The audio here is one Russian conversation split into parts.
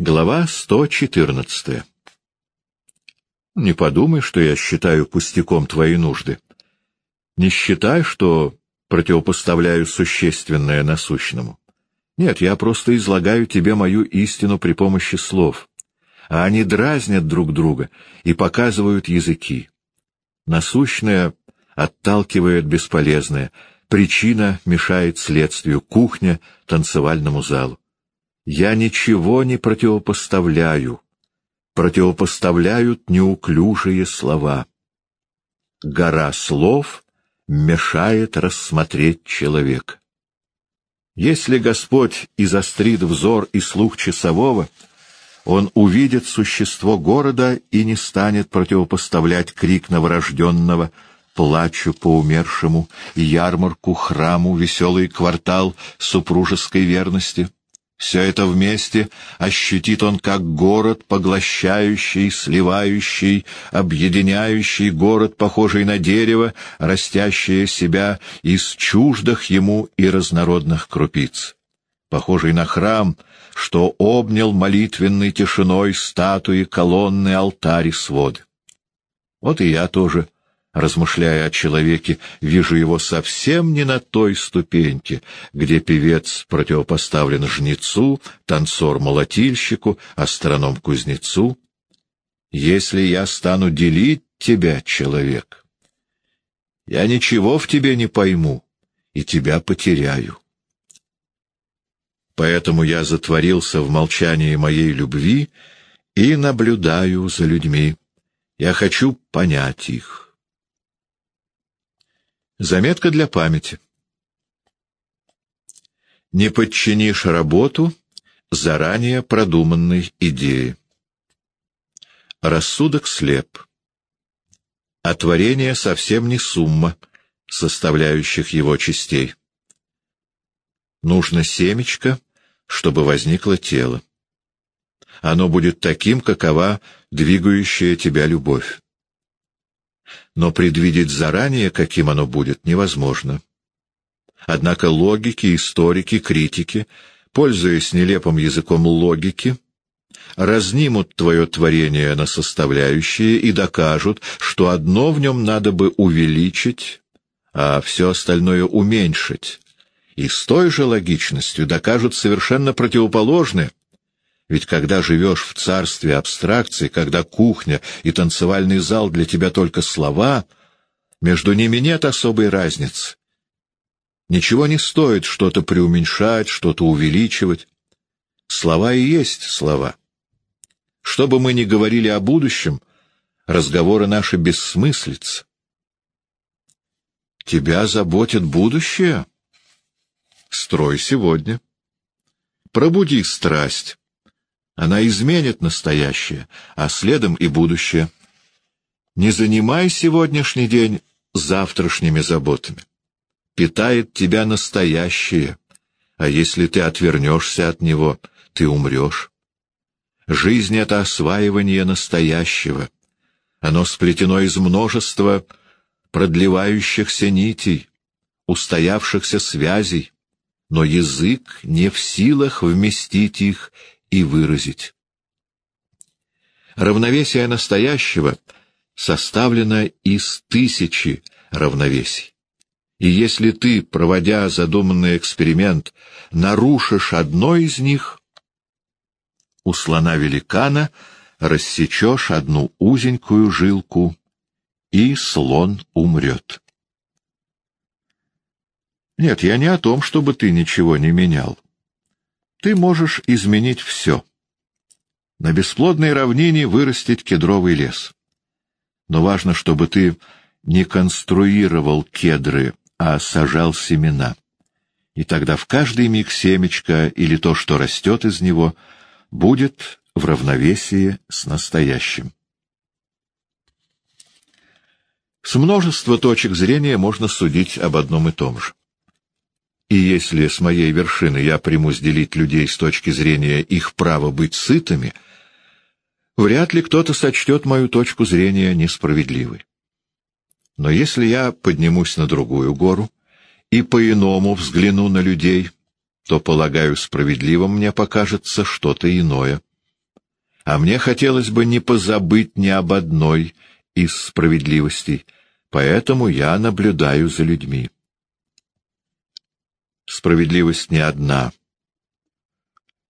Глава 114 Не подумай, что я считаю пустяком твои нужды. Не считай, что противопоставляю существенное насущному. Нет, я просто излагаю тебе мою истину при помощи слов, а они дразнят друг друга и показывают языки. Насущное отталкивает бесполезное, причина мешает следствию, кухня — танцевальному залу. Я ничего не противопоставляю. Противопоставляют неуклюжие слова. Гора слов мешает рассмотреть человека. Если Господь изострит взор и слух часового, он увидит существо города и не станет противопоставлять крик новорожденного, плачу по умершему, ярмарку, храму, веселый квартал супружеской верности — все это вместе ощутит он как город, поглощающий, сливающий, объединяющий город, похожий на дерево, растящее себя из чуждых ему и разнородных крупиц. Похожий на храм, что обнял молитвенной тишиной статуи, колонны, алтари, своды. Вот и я тоже — размышляя о человеке, вижу его совсем не на той ступеньке, где певец противопоставлен жнецу, танцор-молотильщику, астроном-кузнецу. Если я стану делить тебя, человек, я ничего в тебе не пойму и тебя потеряю. Поэтому я затворился в молчании моей любви и наблюдаю за людьми. Я хочу понять их. Заметка для памяти. Не подчинишь работу заранее продуманной идее. Рассудок слеп. А творение совсем не сумма составляющих его частей. Нужно семечко, чтобы возникло тело. Оно будет таким, какова двигающая тебя любовь но предвидеть заранее, каким оно будет, невозможно. Однако логики, историки, критики, пользуясь нелепым языком логики, разнимут твое творение на составляющие и докажут, что одно в нем надо бы увеличить, а все остальное уменьшить, и с той же логичностью докажут совершенно противоположное, ведь когда живешь в царстве абстракции, когда кухня и танцевальный зал для тебя только слова, между ними нет особой разницы. Ничего не стоит что-то преуменьшать, что-то увеличивать. Слова и есть слова. Что бы мы ни говорили о будущем, разговоры наши бессмыслицы. Тебя заботит будущее? Строй сегодня. Пробуди страсть она изменит настоящее, а следом и будущее. Не занимай сегодняшний день завтрашними заботами. Питает тебя настоящее, а если ты отвернешься от него, ты умрешь. Жизнь — это осваивание настоящего. Оно сплетено из множества продлевающихся нитей, устоявшихся связей, но язык не в силах вместить их и выразить. Равновесие настоящего составлено из тысячи равновесий. И если ты, проводя задуманный эксперимент, нарушишь одно из них, у слона-великана рассечешь одну узенькую жилку, и слон умрет. Нет, я не о том, чтобы ты ничего не менял. Ты можешь изменить все. На бесплодной равнине вырастить кедровый лес. Но важно, чтобы ты не конструировал кедры, а сажал семена. И тогда в каждый миг семечко или то, что растет из него, будет в равновесии с настоящим. С множества точек зрения можно судить об одном и том же. И если с моей вершины я примусь делить людей с точки зрения их права быть сытыми, вряд ли кто-то сочтет мою точку зрения несправедливой. Но если я поднимусь на другую гору и по-иному взгляну на людей, то, полагаю, справедливым мне покажется что-то иное. А мне хотелось бы не позабыть ни об одной из справедливостей, поэтому я наблюдаю за людьми. Справедливость не одна.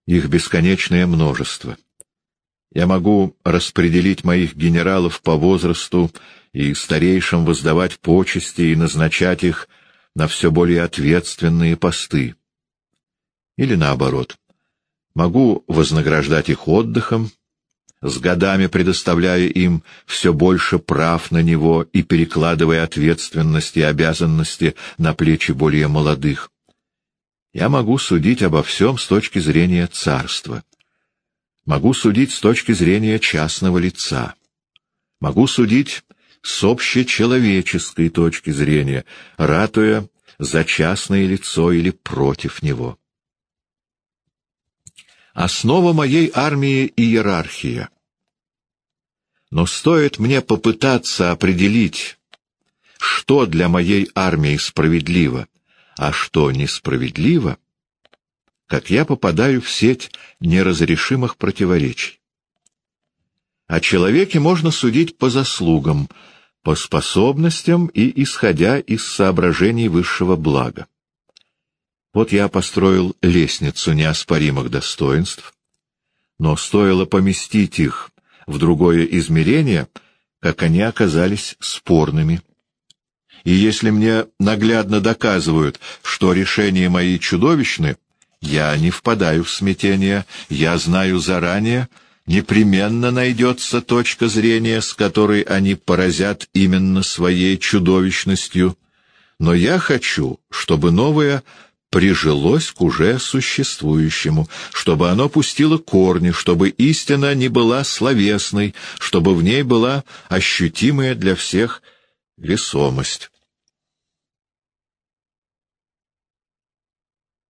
Их бесконечное множество. Я могу распределить моих генералов по возрасту и старейшим воздавать почести и назначать их на все более ответственные посты. Или наоборот. Могу вознаграждать их отдыхом, с годами предоставляя им все больше прав на него и перекладывая ответственности и обязанности на плечи более молодых. Я могу судить обо всем с точки зрения царства. Могу судить с точки зрения частного лица. Могу судить с общечеловеческой точки зрения, ратуя за частное лицо или против него. Основа моей армии — иерархия. Но стоит мне попытаться определить, что для моей армии справедливо, а что несправедливо, как я попадаю в сеть неразрешимых противоречий. О человеке можно судить по заслугам, по способностям и исходя из соображений высшего блага. Вот я построил лестницу неоспоримых достоинств, но стоило поместить их в другое измерение, как они оказались спорными. И если мне наглядно доказывают, что решения мои чудовищны, я не впадаю в смятение, я знаю заранее, непременно найдется точка зрения, с которой они поразят именно своей чудовищностью. Но я хочу, чтобы новое прижилось к уже существующему, чтобы оно пустило корни, чтобы истина не была словесной, чтобы в ней была ощутимая для всех весомость.